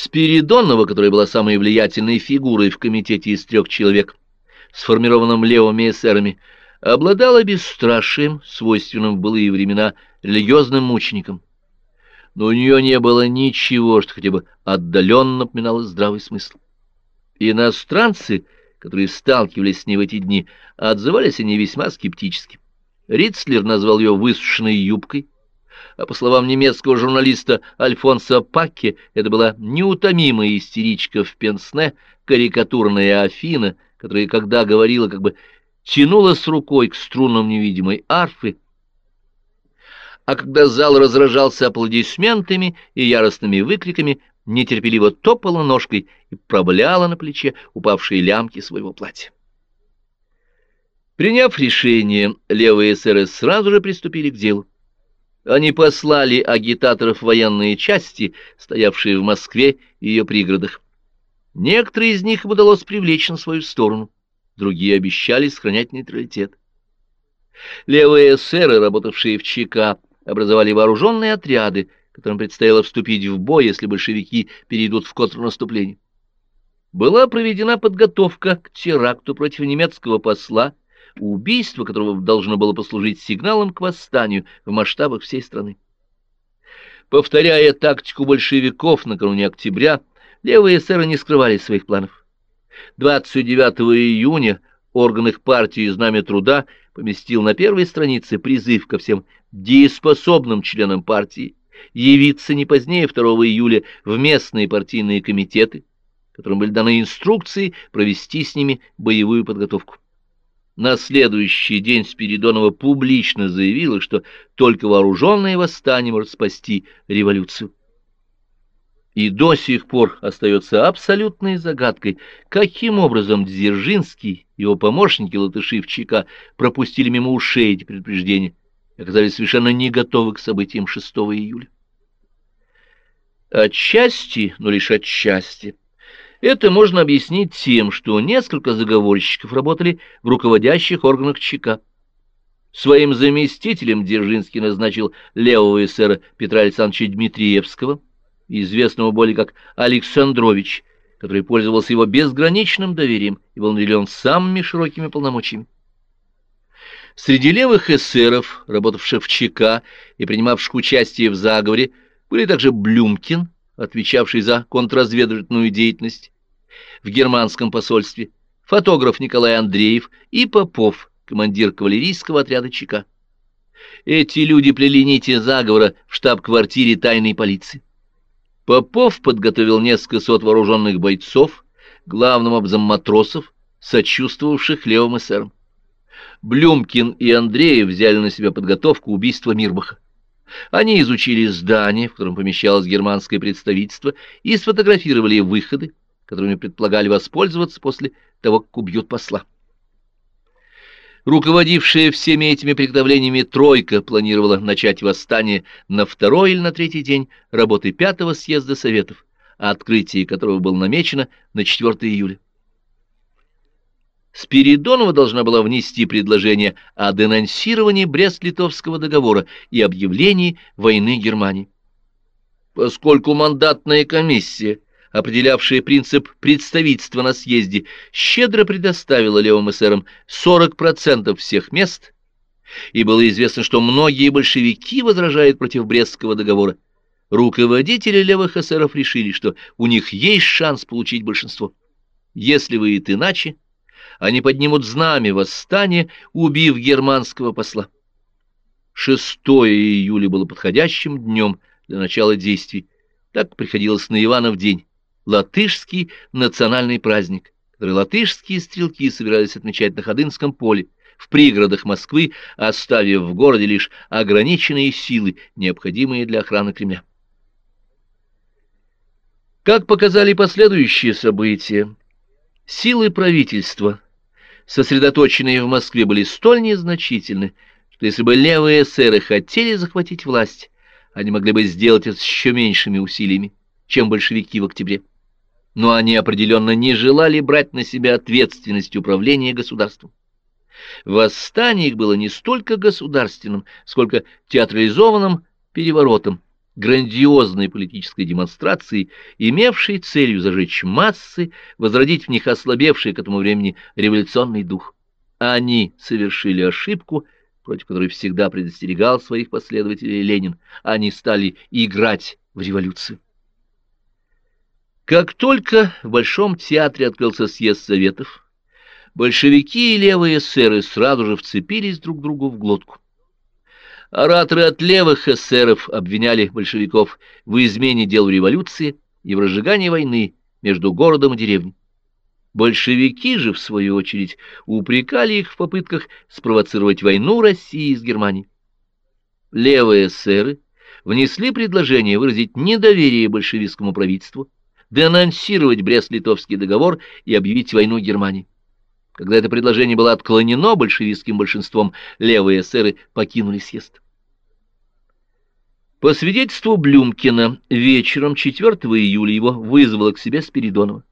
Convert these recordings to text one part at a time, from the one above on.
Спиридонова, которая была самой влиятельной фигурой в комитете из трех человек, сформированном левыми эсерами, обладала бесстрашием, свойственным в былые времена религиозным мученикам. Но у нее не было ничего, что хотя бы отдаленно напоминало здравый смысл. Иностранцы, которые сталкивались с ней в эти дни, отзывались они весьма скептически. Рицлер назвал ее высушенной юбкой, а по словам немецкого журналиста Альфонса Пакке, это была неутомимая истеричка в пенсне, карикатурная Афина, которая, когда говорила, как бы тянулась рукой к струнам невидимой арфы, а когда зал разражался аплодисментами и яростными выкриками, нетерпеливо топала ножкой и пробляла на плече упавшие лямки своего платья. Приняв решение, левые эсеры сразу же приступили к делу. Они послали агитаторов военные части, стоявшие в Москве и ее пригородах. Некоторые из них удалось привлечь на свою сторону, другие обещали сохранять нейтралитет. Левые эсеры, работавшие в ЧК, образовали вооруженные отряды, которым предстояло вступить в бой, если большевики перейдут в контрнаступление. Была проведена подготовка к теракту против немецкого посла, убийство которого должно было послужить сигналом к восстанию в масштабах всей страны. Повторяя тактику большевиков накануне октября, левые эсеры не скрывали своих планов. 29 июня орган их партии «Знамя труда» поместил на первой странице призыв ко всем дееспособным членам партии явиться не позднее 2 июля в местные партийные комитеты, которым были даны инструкции провести с ними боевую подготовку. На следующий день Спиридонова публично заявила, что только вооруженное восстание может спасти революцию. И до сих пор остается абсолютной загадкой, каким образом Дзержинский и его помощники латыши в ЧК пропустили мимо ушей эти предупреждения и оказались совершенно не готовы к событиям 6 июля. Отчасти, но лишь отчасти, это можно объяснить тем, что несколько заговорщиков работали в руководящих органах ЧК. Своим заместителем Дзержинский назначил левого эсера Петра Александровича Дмитриевского, известного более как Александрович, который пользовался его безграничным доверием и был наделен самыми широкими полномочиями. Среди левых эсеров, работавших в ЧК и принимавших участие в заговоре, были также Блюмкин, отвечавший за контрразведывательную деятельность в германском посольстве, фотограф Николай Андреев и Попов, командир кавалерийского отряда ЧК. Эти люди плели нити заговора в штаб-квартире тайной полиции. Попов подготовил несколько сот вооруженных бойцов, главным образом матросов, сочувствовавших левым эсерам. Блюмкин и Андреев взяли на себя подготовку убийства Мирбаха. Они изучили здание, в котором помещалось германское представительство, и сфотографировали выходы, которыми предполагали воспользоваться после того, как убьют посла. Руководившая всеми этими приготовлениями тройка планировала начать восстание на второй или на третий день работы пятого съезда Советов, открытие которого было намечено на 4 июля. Спиридонова должна была внести предложение о денонсировании Брест-Литовского договора и объявлении войны Германии. Поскольку мандатная комиссия, определявшая принцип представительства на съезде, щедро предоставила левым эсерам 40% всех мест, и было известно, что многие большевики возражают против Брестского договора, руководители левых эсеров решили, что у них есть шанс получить большинство. Если выйдет иначе, они поднимут знамя восстания, убив германского посла. 6 июля было подходящим днем для начала действий. Так приходилось на Иванов день, латышский национальный праздник, который латышские стрелки собирались отмечать на Ходынском поле, в пригородах Москвы, оставив в городе лишь ограниченные силы, необходимые для охраны Кремля. Как показали последующие события, силы правительства сосредоточенные в Москве, были столь незначительны, что если бы левые эсеры хотели захватить власть, они могли бы сделать это с еще меньшими усилиями, чем большевики в октябре. Но они определенно не желали брать на себя ответственность управления государством. Восстание их было не столько государственным, сколько театрализованным переворотом, грандиозной политической демонстрацией, имевшей целью зажечь массы, возродить в них ослабевший к этому времени революционный дух. Они совершили ошибку, против которой всегда предостерегал своих последователей Ленин. Они стали играть в революцию. Как только в Большом театре открылся съезд Советов, большевики и левые эсеры сразу же вцепились друг другу в глотку. Ораторы от левых эсеров обвиняли большевиков в измене дел революции и в разжигании войны между городом и деревней. Большевики же, в свою очередь, упрекали их в попытках спровоцировать войну России с Германией. Левые эсеры внесли предложение выразить недоверие большевистскому правительству, денонсировать Брест-Литовский договор и объявить войну Германии. Когда это предложение было отклонено большевистским большинством, левые эсеры покинули съезд. По свидетельству Блюмкина, вечером 4 июля его вызвала к себе Спиридонова.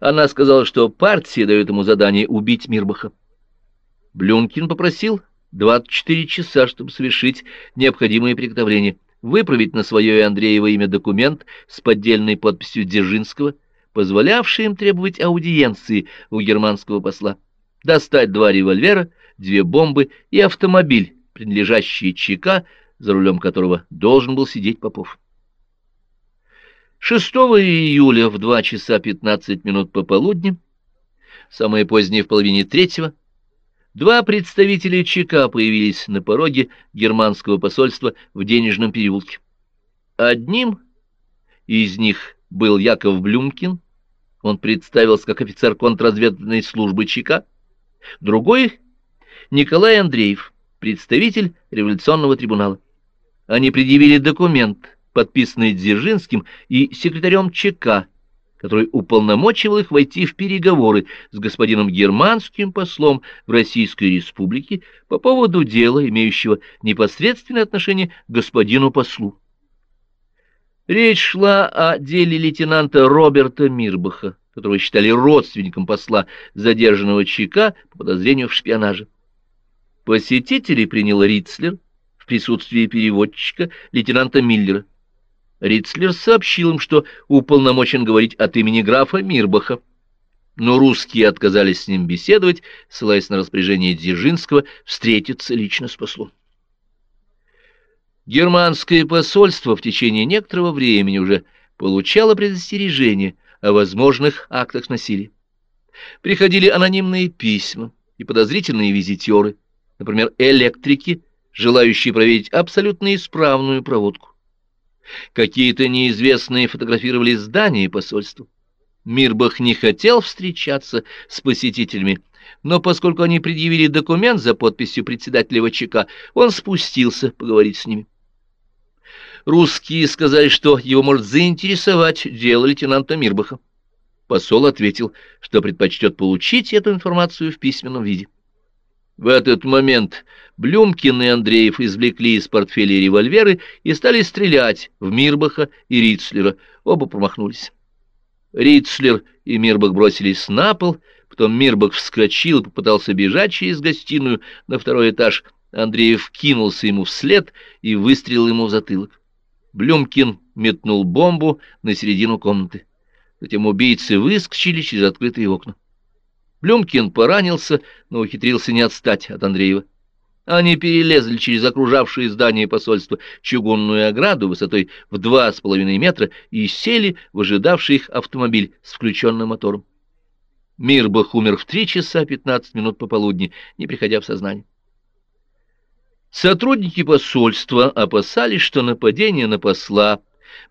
Она сказала, что партия дает ему задание убить Мирбаха. Блюмкин попросил 24 часа, чтобы совершить необходимые приготовления, выправить на свое и Андреево имя документ с поддельной подписью Дзержинского, позволявший им требовать аудиенции у германского посла, достать два револьвера, две бомбы и автомобиль, принадлежащий ЧК, за рулем которого должен был сидеть Попов. 6 июля в 2 часа 15 минут пополудни, самое позднее в половине третьего, два представителя ЧК появились на пороге германского посольства в Денежном переулке. Одним из них был Яков Блюмкин, он представился как офицер контрразведной службы ЧК. Другой — Николай Андреев, представитель революционного трибунала. Они предъявили документ, подписанный Дзержинским и секретарем ЧК, который уполномочивал их войти в переговоры с господином германским послом в Российской Республике по поводу дела, имеющего непосредственное отношение к господину послу. Речь шла о деле лейтенанта Роберта Мирбаха, которого считали родственником посла, задержанного ЧК по подозрению в шпионаже. Посетителей принял Рицлер в присутствии переводчика лейтенанта Миллера. Рицлер сообщил им, что уполномочен говорить от имени графа Мирбаха, но русские отказались с ним беседовать, ссылаясь на распоряжение Дзержинского встретиться лично с послом. Германское посольство в течение некоторого времени уже получало предостережение о возможных актах насилия. Приходили анонимные письма и подозрительные визитеры, например, электрики, желающие проверить абсолютно исправную проводку. Какие-то неизвестные фотографировали здание посольства. Мирбах не хотел встречаться с посетителями, но поскольку они предъявили документ за подписью председателя ВЧК, он спустился поговорить с ними. Русские сказали, что его может заинтересовать дело лейтенанта Мирбаха. Посол ответил, что предпочтет получить эту информацию в письменном виде. В этот момент Блюмкин и Андреев извлекли из портфеля револьверы и стали стрелять в Мирбаха и Рицлера. Оба промахнулись. Рицлер и Мирбах бросились на пол, потом Мирбах вскочил и попытался бежать через гостиную на второй этаж. Андреев кинулся ему вслед и выстрелил ему в затылок. Блюмкин метнул бомбу на середину комнаты. Затем убийцы выскочили через открытые окна. Блюмкин поранился, но ухитрился не отстать от Андреева. Они перелезли через окружавшее здание посольства чугунную ограду высотой в два с половиной метра и сели в ожидавший их автомобиль с включенным мотором. Мирбах умер в три часа пятнадцать минут пополудни, не приходя в сознание. Сотрудники посольства опасались, что нападение на посла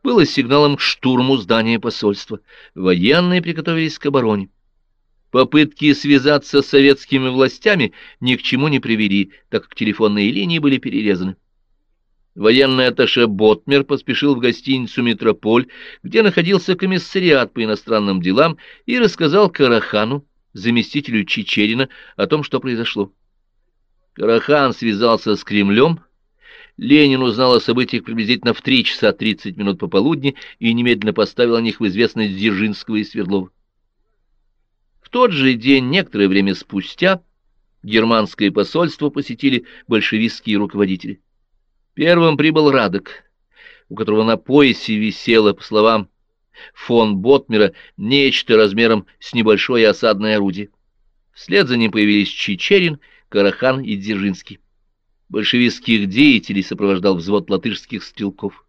было сигналом к штурму здания посольства. Военные приготовились к обороне. Попытки связаться с советскими властями ни к чему не привели, так как телефонные линии были перерезаны. Военный атташе Ботмер поспешил в гостиницу «Метрополь», где находился комиссариат по иностранным делам, и рассказал Карахану, заместителю Чечерина, о том, что произошло. Карахан связался с Кремлем. Ленин узнал о событиях приблизительно в 3 часа 30 минут пополудни и немедленно поставил о них в известность Дзержинского и Свердлова. В тот же день, некоторое время спустя, германское посольство посетили большевистские руководители. Первым прибыл Радок. у которого на поясе висело, по словам фон Ботмера, нечто размером с небольшое осадное орудие. Вслед за ним появились Чечерин, Карахан и Дзержинский. Большевистских деятелей сопровождал взвод латышских стрелков.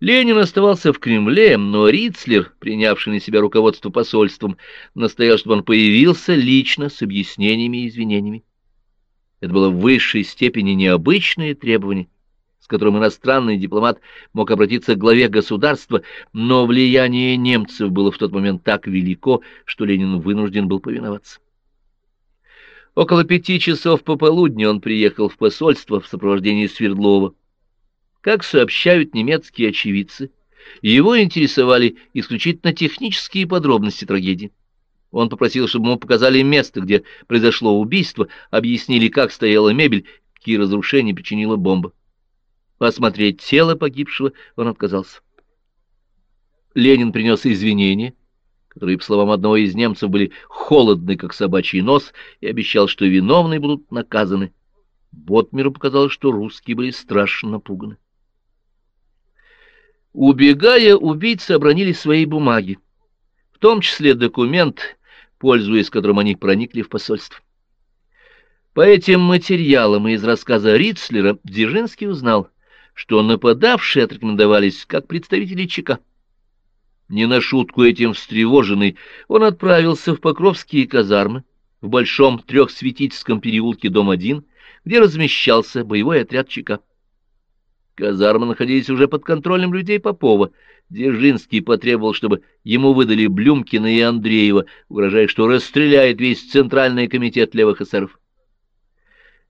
Ленин оставался в Кремле, но Рицлер, принявший на себя руководство посольством, настоял, чтобы он появился лично с объяснениями и извинениями. Это было в высшей степени необычное требование, с которым иностранный дипломат мог обратиться к главе государства, но влияние немцев было в тот момент так велико, что Ленин вынужден был повиноваться. Около пяти часов пополудни он приехал в посольство в сопровождении Свердлова. Как сообщают немецкие очевидцы, его интересовали исключительно технические подробности трагедии. Он попросил, чтобы ему показали место, где произошло убийство, объяснили, как стояла мебель, какие разрушения причинила бомба. Осмотреть тело погибшего он отказался. Ленин принес извинения которые, по словам одного из немцев, были холодны, как собачий нос, и обещал, что виновные будут наказаны. Ботмиру показалось, что русские были страшно напуганы. Убегая, убийцы обронили свои бумаги, в том числе документ, пользуясь которым они проникли в посольство. По этим материалам и из рассказа Рицлера Дзержинский узнал, что нападавшие отрекомендовались как представители ЧК. Не на шутку этим встревоженный, он отправился в Покровские казармы в Большом Трехсветительском переулке, дом 1, где размещался боевой отряд ЧК. Казармы находились уже под контролем людей Попова. Дзержинский потребовал, чтобы ему выдали Блюмкина и Андреева, угрожая, что расстреляет весь Центральный комитет левых эсеров.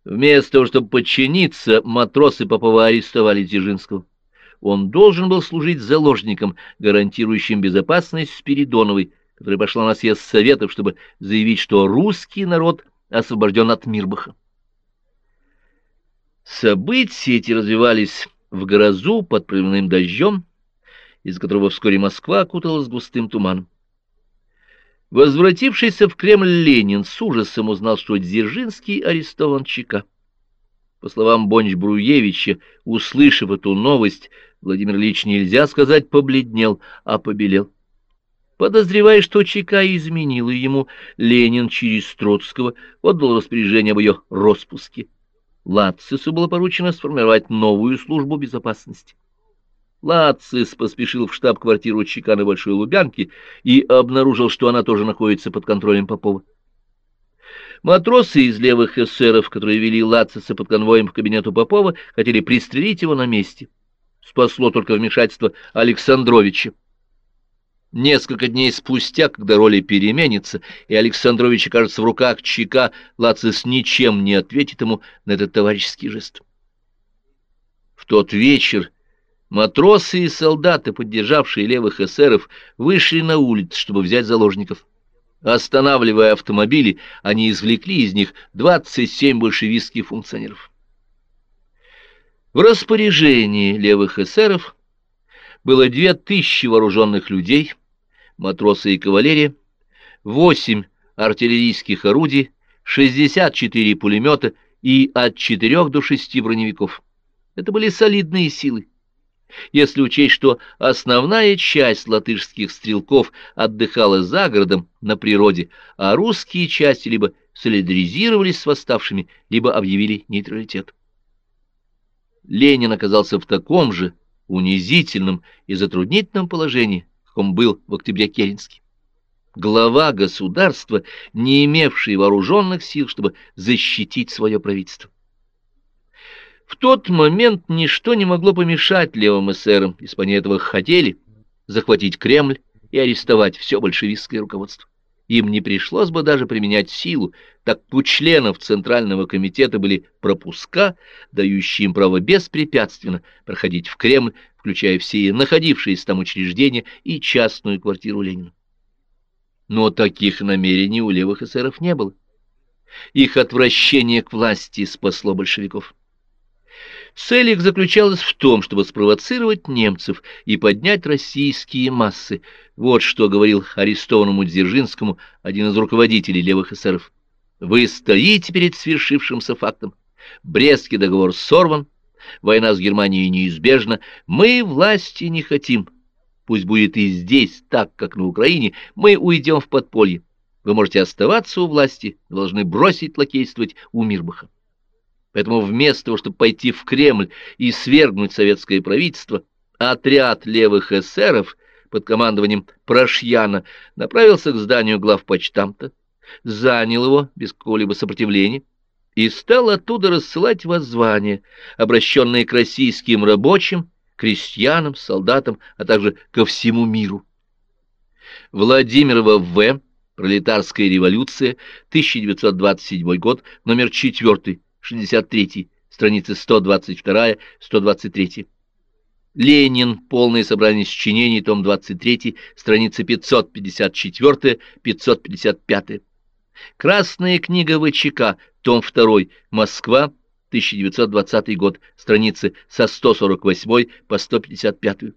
Вместо того, чтобы подчиниться, матросы Попова арестовали Дзержинского он должен был служить заложником, гарантирующим безопасность Спиридоновой, которая пошла на съезд Советов, чтобы заявить, что русский народ освобожден от Мирбаха. События эти развивались в грозу под проливным дождем, из которого вскоре Москва окуталась густым туманом. Возвратившийся в Кремль Ленин с ужасом узнал, что Дзержинский арестован ЧК. По словам Бонч-Бруевича, услышав эту новость, Владимир Ильич, нельзя сказать, побледнел, а побелел. Подозревая, что ЧК изменила ему, Ленин через Троцкого отдал распоряжение об ее распуске. Лацису было поручено сформировать новую службу безопасности. Лацис поспешил в штаб-квартиру ЧК на Большой Лубянке и обнаружил, что она тоже находится под контролем Попова. Матросы из левых эсеров, которые вели Лациса под конвоем в кабинету Попова, хотели пристрелить его на месте спасло только вмешательство Александровича. Несколько дней спустя, когда роли переменятся, и Александрович окажется в руках ЧК, Лацис ничем не ответит ему на этот товарищеский жест. В тот вечер матросы и солдаты, поддержавшие левых эсеров, вышли на улицу, чтобы взять заложников. Останавливая автомобили, они извлекли из них 27 большевистских функционеров. В распоряжении левых эсеров было две тысячи вооруженных людей, матросы и кавалерия, восемь артиллерийских орудий, 64 пулемета и от четырех до шести броневиков. Это были солидные силы. Если учесть, что основная часть латышских стрелков отдыхала за городом на природе, а русские части либо солидаризировались с восставшими, либо объявили нейтралитет. Ленин оказался в таком же унизительном и затруднительном положении, каком был в октябре Керенский. Глава государства, не имевший вооруженных сил, чтобы защитить свое правительство. В тот момент ничто не могло помешать левым эсерам, если этого хотели, захватить Кремль и арестовать все большевистское руководство. Им не пришлось бы даже применять силу, так у членов Центрального комитета были пропуска, дающие им право беспрепятственно проходить в Кремль, включая все находившиеся там учреждения и частную квартиру Ленина. Но таких намерений у левых эсеров не было. Их отвращение к власти спасло большевиков. Цель их заключалась в том, чтобы спровоцировать немцев и поднять российские массы. Вот что говорил арестованному Дзержинскому один из руководителей левых эсеров. «Вы стоите перед свершившимся фактом. Брестский договор сорван, Война с Германией неизбежна. Мы власти не хотим. Пусть будет и здесь так, как на Украине. Мы уйдем в подполье. Вы можете оставаться у власти, должны бросить лакействовать у Мирбаха. Поэтому вместо того, чтобы пойти в Кремль и свергнуть советское правительство, отряд левых эсеров под командованием Прошьяна направился к зданию главпочтамта, занял его без какого-либо сопротивления и стал оттуда рассылать воззвания, обращенные к российским рабочим, крестьянам, солдатам, а также ко всему миру. Владимирова В. Пролетарская революция, 1927 год, номер 4, 63, страницы 122-123. Ленин. Полное собрание сочинений, том 23, страницы 554-555. Красная книга ВЧК, том 2, Москва, 1920 год, страницы со 148 по 155.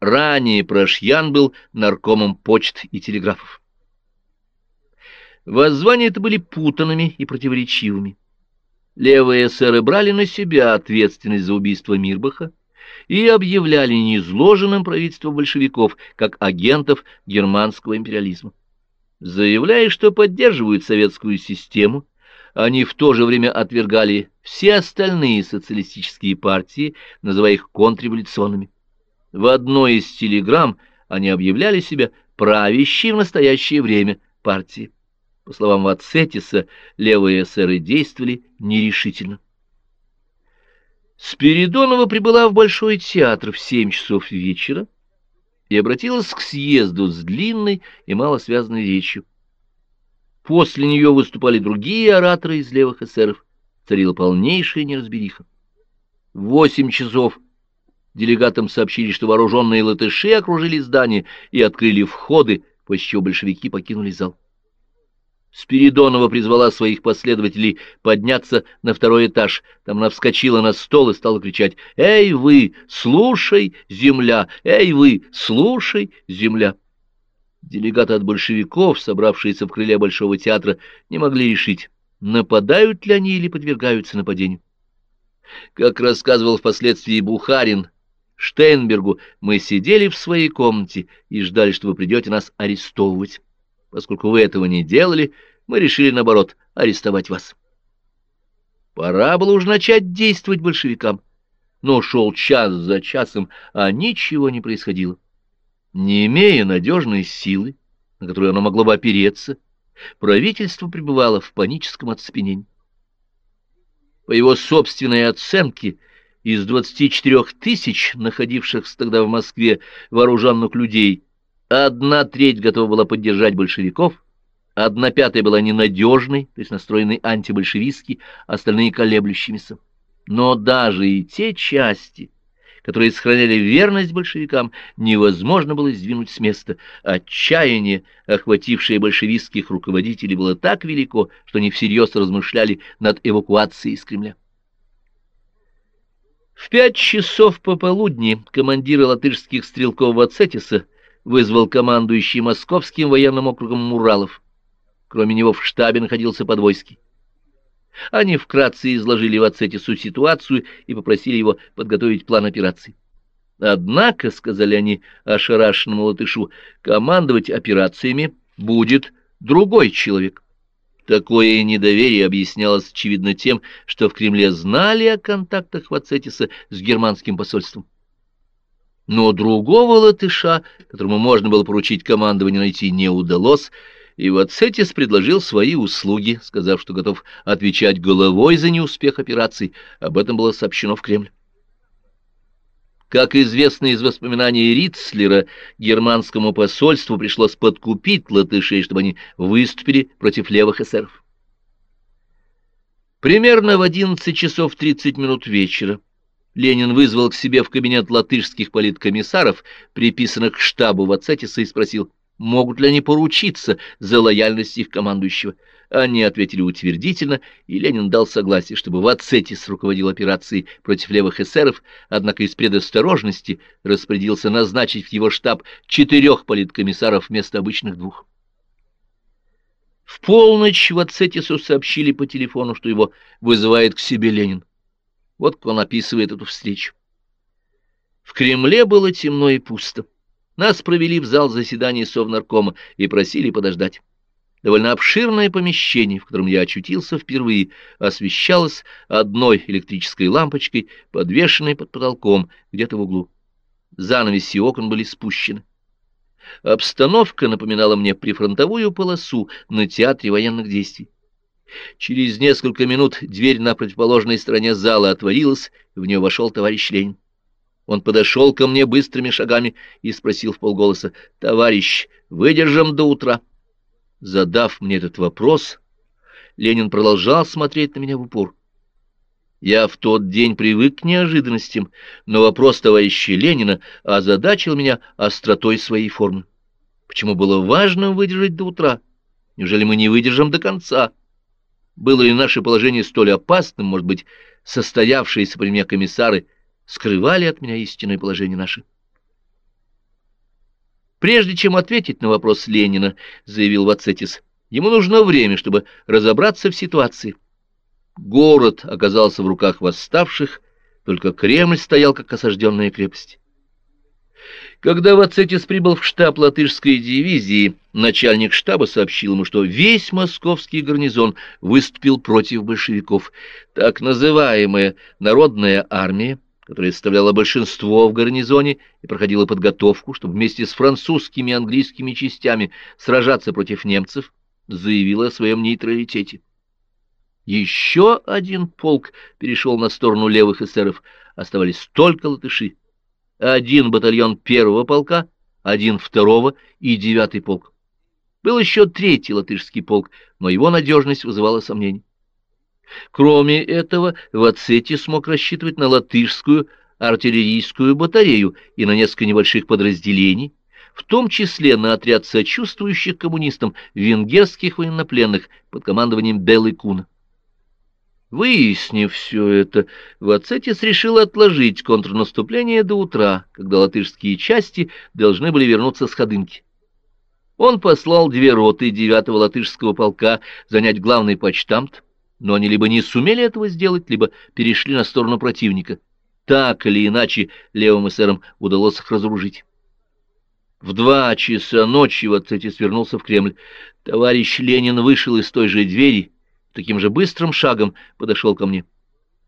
Ранее Прошьян был наркомом почт и телеграфов. Воззвания это были путанными и противоречивыми. Левые эсеры брали на себя ответственность за убийство Мирбаха и объявляли неизложенным правительство большевиков как агентов германского империализма. Заявляя, что поддерживают советскую систему, они в то же время отвергали все остальные социалистические партии, называя их контрреволюционными. В одной из телеграмм они объявляли себя правящей в настоящее время партией. По словам Вацетиса, левые эсеры действовали нерешительно. Спиридонова прибыла в Большой театр в семь часов вечера и обратилась к съезду с длинной и малосвязанной речью. После нее выступали другие ораторы из левых эсеров. Царила полнейшая неразбериха. В восемь часов делегатам сообщили, что вооруженные латыши окружили здание и открыли входы, после чего большевики покинули зал. Спиридонова призвала своих последователей подняться на второй этаж. Там она вскочила на стол и стала кричать «Эй вы, слушай, земля! Эй вы, слушай, земля!» Делегаты от большевиков, собравшиеся в крыле Большого театра, не могли решить, нападают ли они или подвергаются нападению. Как рассказывал впоследствии Бухарин, Штейнбергу, мы сидели в своей комнате и ждали, что вы придете нас арестовывать. Поскольку вы этого не делали, мы решили, наоборот, арестовать вас. Пора было уже начать действовать большевикам, но шел час за часом, а ничего не происходило. Не имея надежной силы, на которую оно могло бы опереться, правительство пребывало в паническом оцепенении. По его собственной оценке, из 24 тысяч находившихся тогда в Москве вооруженных людей, Одна треть готова была поддержать большевиков, одна пятая была ненадежной, то есть настроенной антибольшевистски, остальные колеблющимися. Но даже и те части, которые сохраняли верность большевикам, невозможно было сдвинуть с места. Отчаяние, охватившее большевистских руководителей, было так велико, что они всерьез размышляли над эвакуацией из Кремля. В пять часов пополудни командиры латышских стрелков Вацетиса вызвал командующий Московским военным округом Муралов. Кроме него в штабе находился Подвойский. Они вкратце изложили в Ацетису ситуацию и попросили его подготовить план операции. Однако, — сказали они ошарашенному латышу, — командовать операциями будет другой человек. Такое недоверие объяснялось, очевидно, тем, что в Кремле знали о контактах Вацетиса с германским посольством. Но другого латыша, которому можно было поручить командование, найти не удалось, и Вацетис предложил свои услуги, сказав, что готов отвечать головой за неуспех операции. Об этом было сообщено в Кремль. Как известно из воспоминаний Ритцлера, германскому посольству пришлось подкупить латышей, чтобы они выступили против левых эсеров. Примерно в 11 часов 30 минут вечера Ленин вызвал к себе в кабинет латышских политкомиссаров, приписанных к штабу Вацетиса, и спросил, могут ли они поручиться за лояльность их командующего. Они ответили утвердительно, и Ленин дал согласие, чтобы Вацетис руководил операцией против левых эсеров, однако из предосторожности распорядился назначить в его штаб четырех политкомиссаров вместо обычных двух. В полночь Вацетису сообщили по телефону, что его вызывает к себе Ленин. Вот как он описывает эту встречу. В Кремле было темно и пусто. Нас провели в зал заседания Совнаркома и просили подождать. Довольно обширное помещение, в котором я очутился впервые, освещалось одной электрической лампочкой, подвешенной под потолком, где-то в углу. Занавеси окон были спущены. Обстановка напоминала мне прифронтовую полосу на театре военных действий. Через несколько минут дверь на противоположной стороне зала отворилась, и в нее вошел товарищ Ленин. Он подошел ко мне быстрыми шагами и спросил в полголоса, «Товарищ, выдержим до утра?» Задав мне этот вопрос, Ленин продолжал смотреть на меня в упор. Я в тот день привык к неожиданностям, но вопрос товарища Ленина озадачил меня остротой своей формы. Почему было важно выдержать до утра? Неужели мы не выдержим до конца? Было ли наше положение столь опасным, может быть, состоявшиеся при мне комиссары скрывали от меня истинное положение наше? Прежде чем ответить на вопрос Ленина, заявил Вацетис, ему нужно время, чтобы разобраться в ситуации. Город оказался в руках восставших, только Кремль стоял как осажденная крепость. Когда Вацетис прибыл в штаб латышской дивизии, начальник штаба сообщил ему, что весь московский гарнизон выступил против большевиков. Так называемая народная армия, которая составляла большинство в гарнизоне и проходила подготовку, чтобы вместе с французскими и английскими частями сражаться против немцев, заявила о своем нейтралитете. Еще один полк перешел на сторону левых эсеров, оставались только латыши один батальон первого полка, один второго и девятый полк. Был еще третий латышский полк, но его надежность вызывала сомнений. Кроме этого, Вацети смог рассчитывать на латышскую артиллерийскую батарею и на несколько небольших подразделений, в том числе на отряд сочувствующих коммунистам венгерских военнопленных под командованием Белы Куна. Выяснив все это, Вацетис решил отложить контрнаступление до утра, когда латышские части должны были вернуться с Ходынки. Он послал две роты девятого латышского полка занять главный почтамт, но они либо не сумели этого сделать, либо перешли на сторону противника. Так или иначе левым эсерам удалось их разоружить. В два часа ночи Вацетис вернулся в Кремль. Товарищ Ленин вышел из той же двери, таким же быстрым шагом подошел ко мне.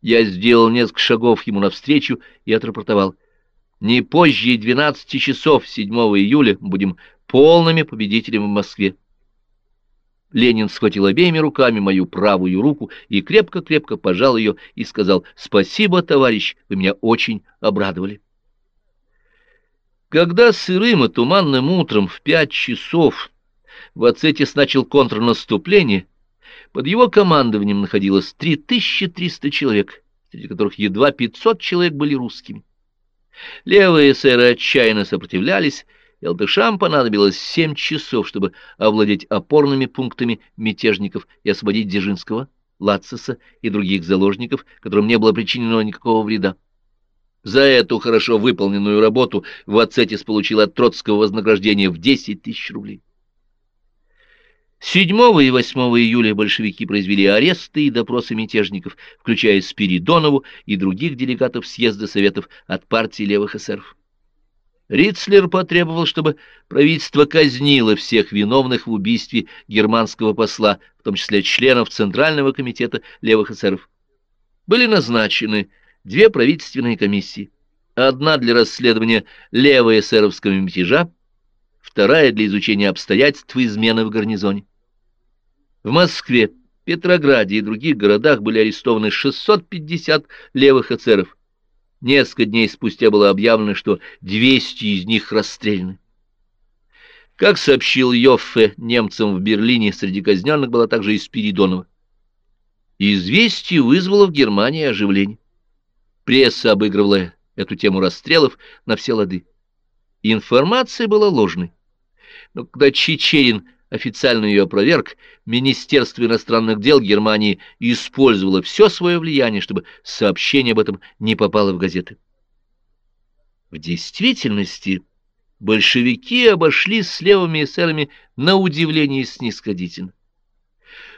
Я сделал несколько шагов ему навстречу и отрапортовал. Не позже 12 часов 7 июля будем полными победителями в Москве. Ленин схватил обеими руками мою правую руку и крепко-крепко пожал ее и сказал «Спасибо, товарищ, вы меня очень обрадовали». Когда сырым и туманным утром в пять часов Вацетис начал контрнаступление, под его командованием находилось 3300 человек, среди которых едва 500 человек были русскими. Левые эсеры отчаянно сопротивлялись, и Алтышам понадобилось семь часов, чтобы овладеть опорными пунктами мятежников и освободить Дзержинского, Лацеса и других заложников, которым не было причинено никакого вреда. За эту хорошо выполненную работу Вацетис получил от Троцкого вознаграждение в 10 тысяч рублей. 7 и 8 июля большевики произвели аресты и допросы мятежников, включая Спиридонову и других делегатов съезда Советов от партии левых эсеров. Рицлер потребовал, чтобы правительство казнило всех виновных в убийстве германского посла, в том числе членов Центрального комитета левых эсеров. Были назначены две правительственные комиссии. Одна для расследования левоэсеровского мятежа, вторая для изучения обстоятельств измены в гарнизоне. В Москве, Петрограде и других городах были арестованы 650 левых оцеров. Несколько дней спустя было объявлено, что 200 из них расстреляны. Как сообщил Йоффе немцам в Берлине, среди казненных была также и Спиридонова. Известие вызвало в Германии оживление. Пресса обыгрывала эту тему расстрелов на все лады. Информация была ложной. Но когда Чечерин официально ее опроверг, Министерство иностранных дел Германии использовало все свое влияние, чтобы сообщение об этом не попало в газеты. В действительности большевики обошли с левыми эсерами на удивление снисходительно.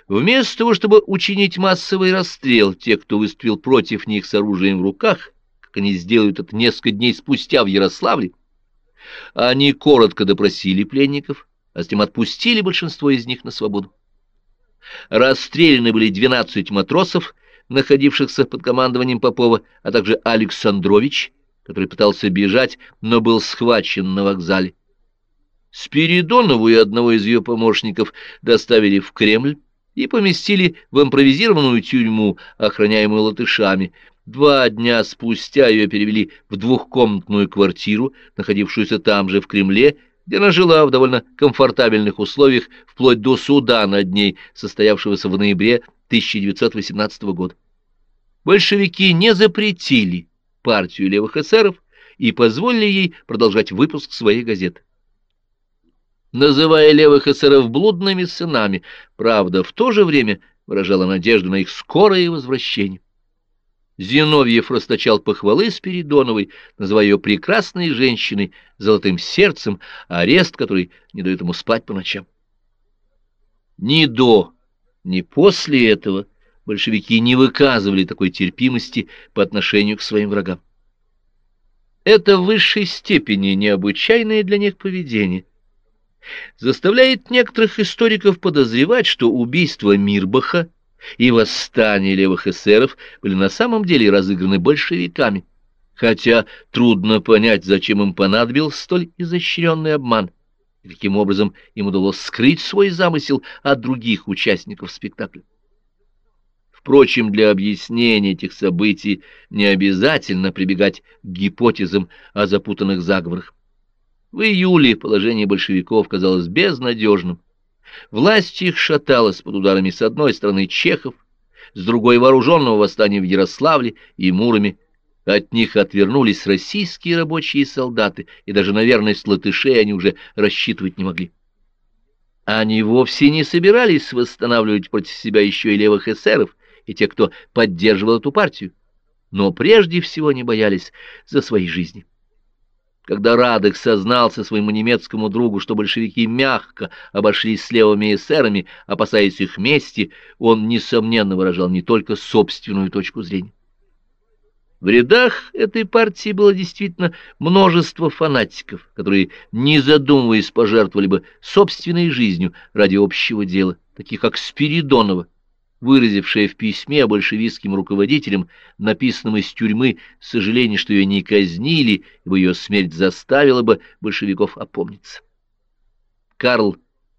Вместо того, чтобы учинить массовый расстрел тех, кто выступил против них с оружием в руках, как они сделают это несколько дней спустя в Ярославле, они коротко допросили пленников, а затем отпустили большинство из них на свободу. Расстреляны были 12 матросов, находившихся под командованием Попова, а также Александрович, который пытался бежать, но был схвачен на вокзале. Спиридонову и одного из ее помощников доставили в Кремль и поместили в импровизированную тюрьму, охраняемую латышами. Два дня спустя ее перевели в двухкомнатную квартиру, находившуюся там же, в Кремле, где она жила в довольно комфортабельных условиях вплоть до суда над ней, состоявшегося в ноябре 1918 года. Большевики не запретили партию левых эсеров и позволили ей продолжать выпуск своей газеты. Называя левых эсеров блудными сынами, правда, в то же время выражала надежду на их скорое возвращение. Зиновьев расточал похвалы Спиридоновой, называя ее прекрасной женщиной, золотым сердцем, арест, который не дает ему спать по ночам. Ни до, ни после этого большевики не выказывали такой терпимости по отношению к своим врагам. Это в высшей степени необычайное для них поведение заставляет некоторых историков подозревать, что убийство Мирбаха и восстание левых эсеров были на самом деле разыграны большевиками, хотя трудно понять, зачем им понадобился столь изощренный обман, и каким образом им удалось скрыть свой замысел от других участников спектакля. Впрочем, для объяснения этих событий не обязательно прибегать к гипотезам о запутанных заговорах. В июле положение большевиков казалось безнадежным. Власть их шаталась под ударами с одной стороны чехов, с другой вооруженного восстания в Ярославле и Муроме. От них отвернулись российские рабочие солдаты, и даже на верность латышей они уже рассчитывать не могли. Они вовсе не собирались восстанавливать против себя еще и левых эсеров, и тех, кто поддерживал эту партию, но прежде всего не боялись за свои жизни. Когда Радек сознался своему немецкому другу, что большевики мягко обошлись с левыми эсерами, опасаясь их мести, он, несомненно, выражал не только собственную точку зрения. В рядах этой партии было действительно множество фанатиков, которые, не задумываясь, пожертвовали бы собственной жизнью ради общего дела, таких как Спиридонова, выразившая в письме большевистским руководителям, написанном из тюрьмы, сожаление, что ее не казнили, ибо ее смерть заставила бы большевиков опомниться. Карл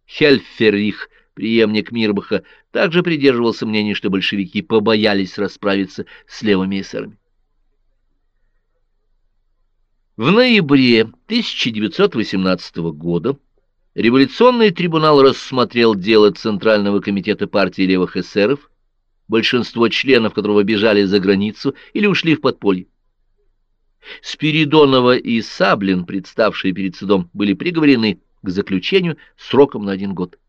Хельферих, преемник Мирбаха, также придерживался мнения, что большевики побоялись расправиться с левыми эсерами. В ноябре 1918 года Революционный трибунал рассмотрел дело Центрального комитета партии левых эсеров, большинство членов которого бежали за границу или ушли в подполье. Спиридонова и Саблин, представшие перед судом, были приговорены к заключению сроком на один год.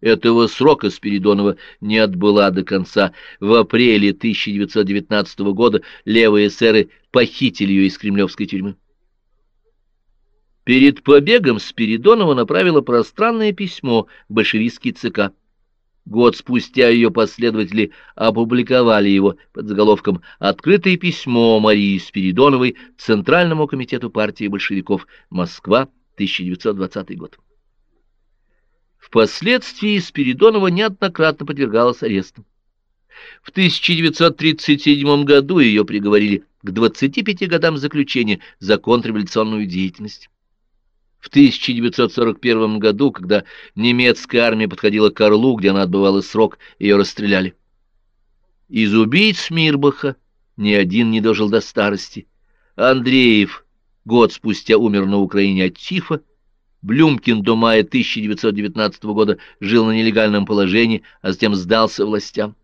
Этого срока Спиридонова не отбыла до конца. В апреле 1919 года левые эсеры похитили ее из кремлевской тюрьмы. Перед побегом Спиридонова направила пространное письмо в большевистский ЦК. Год спустя ее последователи опубликовали его под заголовком «Открытое письмо Марии Спиридоновой Центральному комитету партии большевиков. Москва, 1920 год». Впоследствии Спиридонова неоднократно подвергалась арестам. В 1937 году ее приговорили к 25 годам заключения за контрреволюционную деятельность. В 1941 году, когда немецкая армия подходила к Орлу, где она отбывала срок, ее расстреляли. Из убийц Мирбаха ни один не дожил до старости. Андреев год спустя умер на Украине от тифа, Блюмкин до мая 1919 года жил на нелегальном положении, а затем сдался властям.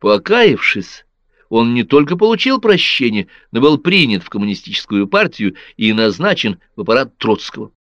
Покаявшись, он не только получил прощение, но был принят в коммунистическую партию и назначен в аппарат Троцкого.